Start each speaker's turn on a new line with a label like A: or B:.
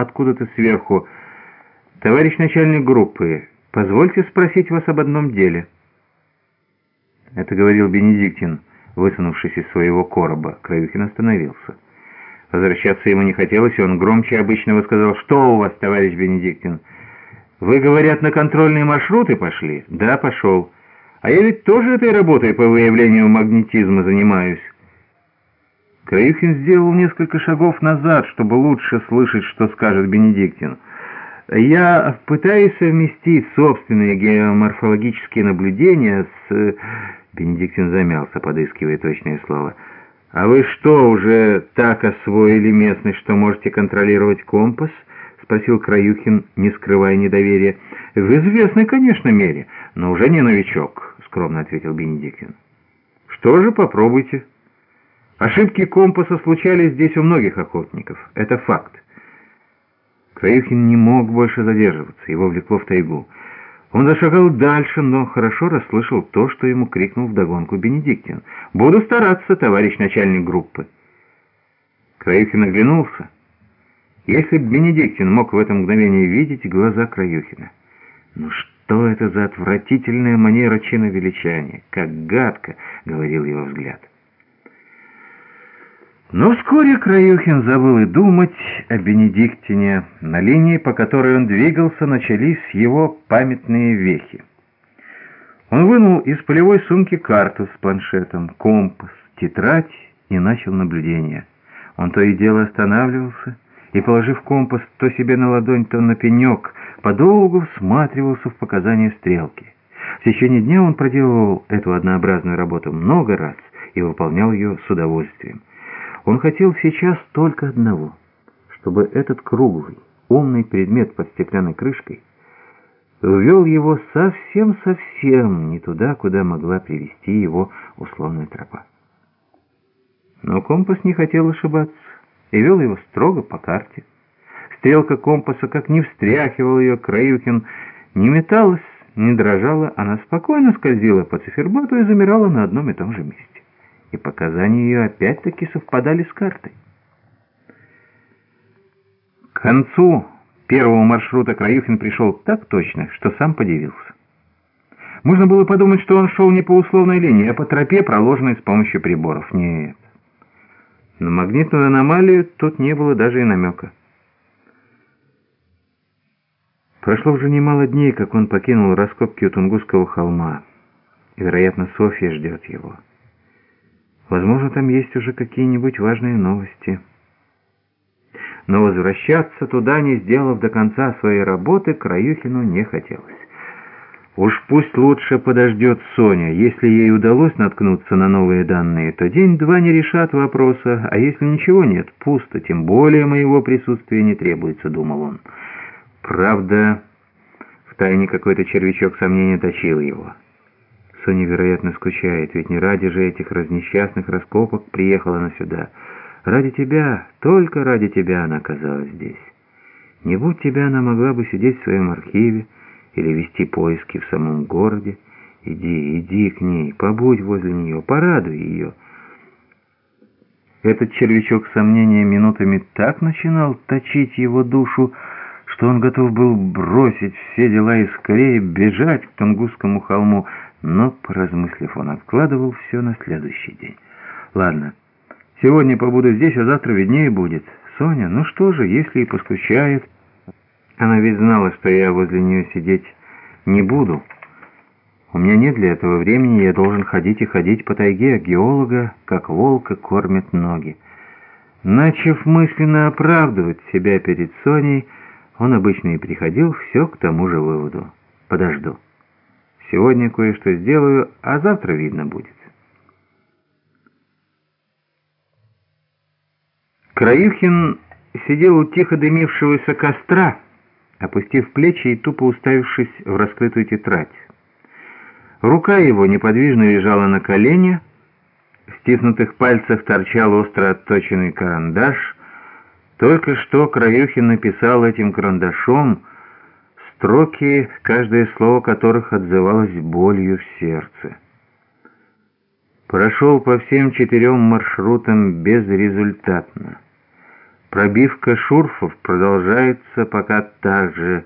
A: откуда-то сверху. «Товарищ начальник группы, позвольте спросить вас об одном деле». Это говорил Бенедиктин, высунувшись из своего короба. Краюхин остановился. Возвращаться ему не хотелось, и он громче обычного сказал, «Что у вас, товарищ Бенедиктин? Вы, говорят, на контрольные маршруты пошли?» «Да, пошел. А я ведь тоже этой работой по выявлению магнетизма занимаюсь». Краюхин сделал несколько шагов назад, чтобы лучше слышать, что скажет Бенедиктин. «Я пытаюсь совместить собственные геоморфологические наблюдения с...» Бенедиктин замялся, подыскивая точное слово. «А вы что, уже так освоили местность, что можете контролировать компас?» — спросил Краюхин, не скрывая недоверия. «В известной, конечно, мере, но уже не новичок», — скромно ответил Бенедиктин. «Что же, попробуйте». Ошибки компаса случались здесь у многих охотников. Это факт. Краюхин не мог больше задерживаться, его влекло в тайгу. Он зашагал дальше, но хорошо расслышал то, что ему крикнул вдогонку Бенедиктин. «Буду стараться, товарищ начальник группы». Краюхин оглянулся. Если бы Бенедиктин мог в это мгновение видеть глаза Краюхина. «Ну что это за отвратительная манера чиновеличания? Как гадко!» — говорил его взгляд. Но вскоре Краюхин забыл и думать о Бенедиктине. На линии, по которой он двигался, начались его памятные вехи. Он вынул из полевой сумки карту с планшетом, компас, тетрадь и начал наблюдение. Он то и дело останавливался и, положив компас то себе на ладонь, то на пенек, подолгу всматривался в показания стрелки. В течение дня он проделывал эту однообразную работу много раз и выполнял ее с удовольствием. Он хотел сейчас только одного, чтобы этот круглый, умный предмет под стеклянной крышкой ввел его совсем-совсем не туда, куда могла привести его условная тропа. Но компас не хотел ошибаться и вел его строго по карте. Стрелка компаса, как не встряхивал ее Краюхин, не металась, не дрожала, она спокойно скользила по циферблату и замирала на одном и том же месте и показания ее опять-таки совпадали с картой. К концу первого маршрута Краюхин пришел так точно, что сам подивился. Можно было подумать, что он шел не по условной линии, а по тропе, проложенной с помощью приборов. Нет. На магнитную аномалию тут не было даже и намека. Прошло уже немало дней, как он покинул раскопки у Тунгусского холма. И, вероятно, Софья ждет его. Возможно, там есть уже какие-нибудь важные новости. Но возвращаться туда, не сделав до конца своей работы, Краюхину не хотелось. Уж пусть лучше подождет Соня. Если ей удалось наткнуться на новые данные, то день-два не решат вопроса, а если ничего нет, пусто, тем более моего присутствия не требуется, думал он. Правда, в тайне какой-то червячок сомнения точил его. Соня, вероятно, скучает, ведь не ради же этих разнесчастных раскопок приехала она сюда. Ради тебя, только ради тебя она оказалась здесь. Не будь тебя, она могла бы сидеть в своем архиве или вести поиски в самом городе. Иди, иди к ней, побудь возле нее, порадуй ее. Этот червячок сомнения минутами так начинал точить его душу, что он готов был бросить все дела и скорее бежать к Тунгусскому холму, но, поразмыслив, он откладывал все на следующий день. «Ладно, сегодня побуду здесь, а завтра виднее будет. Соня, ну что же, если и поскучает...» Она ведь знала, что я возле нее сидеть не буду. У меня нет для этого времени, я должен ходить и ходить по тайге, а геолога, как волка, кормят ноги. Начав мысленно оправдывать себя перед Соней, он обычно и приходил все к тому же выводу. «Подожду». Сегодня кое-что сделаю, а завтра видно будет. Краюхин сидел у тихо дымившегося костра, опустив плечи и тупо уставившись в раскрытую тетрадь. Рука его неподвижно лежала на колене, в стиснутых пальцах торчал остро отточенный карандаш. Только что Краюхин написал этим карандашом строки, каждое слово которых отзывалось болью в сердце. Прошел по всем четырем маршрутам безрезультатно. Пробивка шурфов продолжается пока так же,